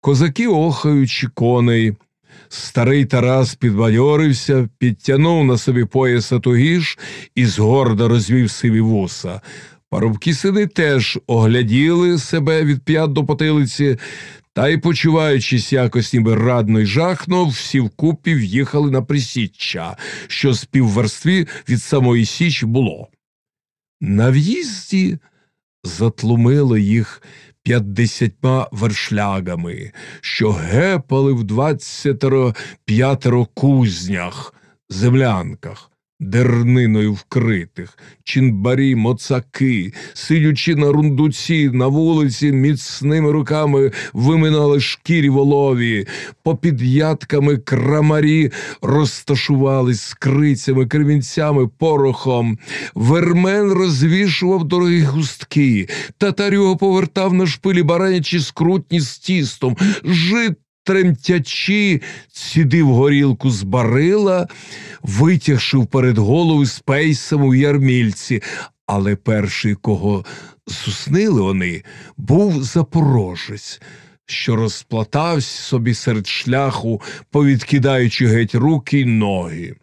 Козаки охаючи коней. Старий Тарас підбадьорився, підтягнув на собі пояса тугіш і згордо розвів сиві вуса. Парубки сини теж огляділи себе від п'ят до потилиці, та й, почуваючись якось ніби радно й жахно, всі вкупі в'їхали на присіччя, що з півверстві від самої Січі було. На в'їзді затлумило їх п'ятдесятьма вершлягами, що гепали в двадцятеро п'ятеро кузнях, землянках. Дерниною вкритих, чинбарі, моцаки, сидячи на рундуці, на вулиці, міцними руками виминали шкірі волові, попід ядками крамарі розташувались з крицями, кремінцями, порохом. Вермен розвішував дорогі густки, татарю повертав на шпилі баранячі скрутні з тістом, жит тремтячи, цідив горілку з барила, витягши вперед голову з пейсом у ярмільці, але перший, кого зуснили вони, був запорожець. Що розплатався собі серед шляху, повідкидаючи геть руки й ноги.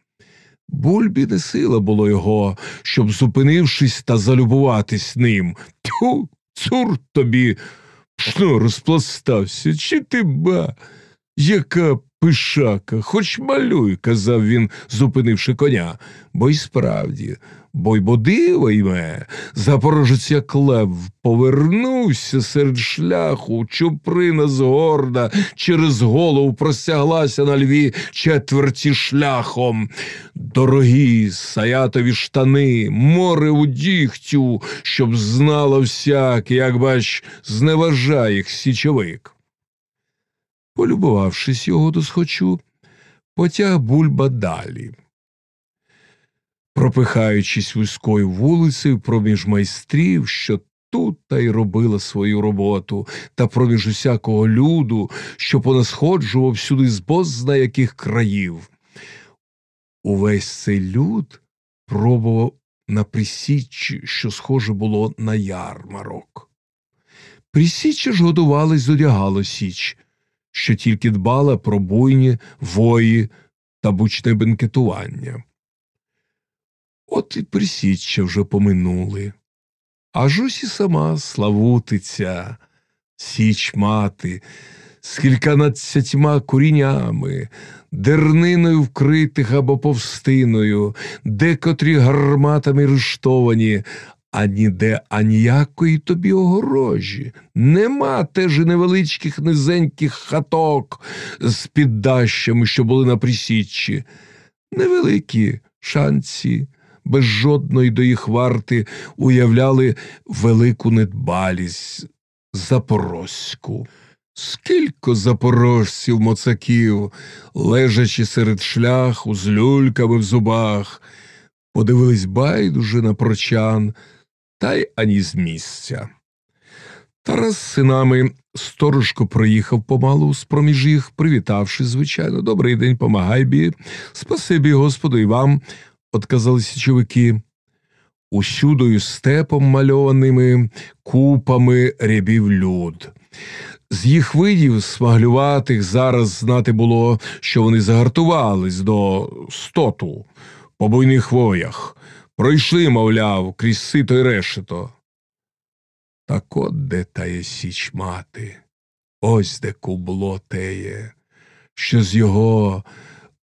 Бульбі не сила було його, щоб, зупинившись та залюбуватись ним. Тю, цур тобі, Що розпластався, чи ти ба? Яка пишака, хоч малюй, казав він, зупинивши коня, бо й справді, бо й бо диво йме, запорожець як лев повернувся серед шляху, чуприна згорда через голову простяглася на льві четверті шляхом. Дорогі саятові штани, море у дігтю, щоб знало всяк, як бач, зневажає їх січовик. Полюбувавшись його досхочу, потяг бульба далі. Пропихаючись вузькою вулицею проміж майстрів, що тут та й робила свою роботу, та проміж усякого люду, що понасходжував сюди з бозна яких країв. Увесь цей люд пробував на присіччі, що схоже було на ярмарок. Присіччя ж годувалось, зодягало січ що тільки дбала про буйні вої та бучне бенкетування. От і присіччя вже поминули. Аж ось і сама славутиця, січ мати, з кільканадцятьма курінями, дерниною вкритих або повстиною, декотрі гарматами рештовані, а ніде аніякої тобі огорожі. Нема теж невеличких низеньких хаток з піддащами, що були на присіччі. Невеликі шанці, без жодної до їх варти уявляли велику недбалість запорозьку. Скілько запорожців моцаків, лежачи серед шляху з люльками в зубах, подивились байдуже на прочан та й ані з місця. Тарас з синами сторожко проїхав помалу з проміж їх, привітавши, звичайно, добрий день, помагай бі, спасибі, Господу, і вам, отказали січовики. Усюдою степом мальованими купами рябів люд. З їх видів смаглюватих зараз знати було, що вони загартувались до стоту по буйних воях, Пройшли, мовляв, крізь сито й решето. Так от де тає січ мати, ось де кубло теє, що з його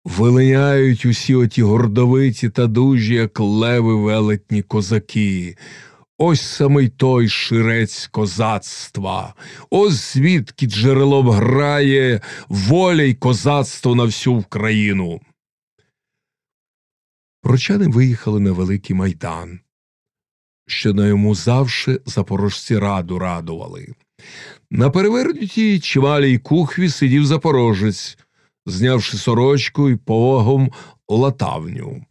вилиняють усі оті гордовиті та дужі, як леви велетні козаки. Ось самий той ширець козацтва, ось звідки джерелом грає воля й козацтво на всю Україну. Прочани виїхали на великий майдан, що на йому завше запорожці раду радували. На перевернутій чималій кухві сидів запорожець, знявши сорочку і повагом латавню.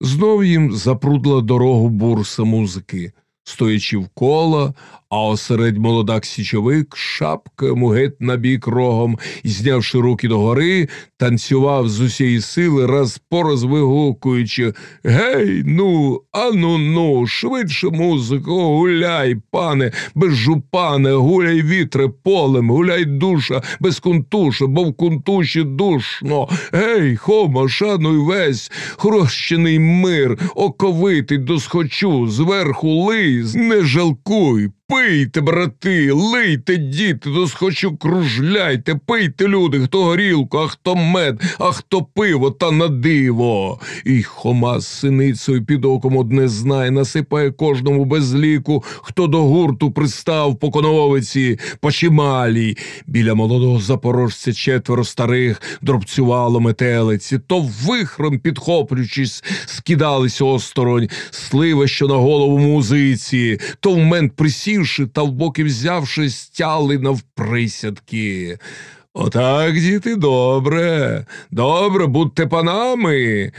Знов їм запрудла дорогу бурса музики, стоячи вкола, а осеред молодак січовик, шапка геть на бік рогом, і, знявши руки догори, танцював з усієї сили, раз по раз вигукуючи Гей, ну, ану ну, швидше музику, гуляй, пане, без жупане, гуляй вітре полем, гуляй душа, без кунтуша, бо в кунтуші душно. Гей, хома, шануй весь, хрощений мир, оковитий досхочу, зверху лий, не жалкуй. Пийте, брати, лийте, діти, досхочу кружляйте, пийте, люди, хто горілку, а хто мед, а хто пиво та на диво. І Хома з синицею під оком одне знає, насипає кожному без ліку, хто до гурту пристав по коновиці, по чималій. Біля молодого запорожця четверо старих дробцювало метелиці, то вихром підхоплюючись, скидались осторонь, слива, що на голову музиці, то в мент присівши та боки взявши, стяли навприсядки. Отак, діти, добре, добре, будьте панами.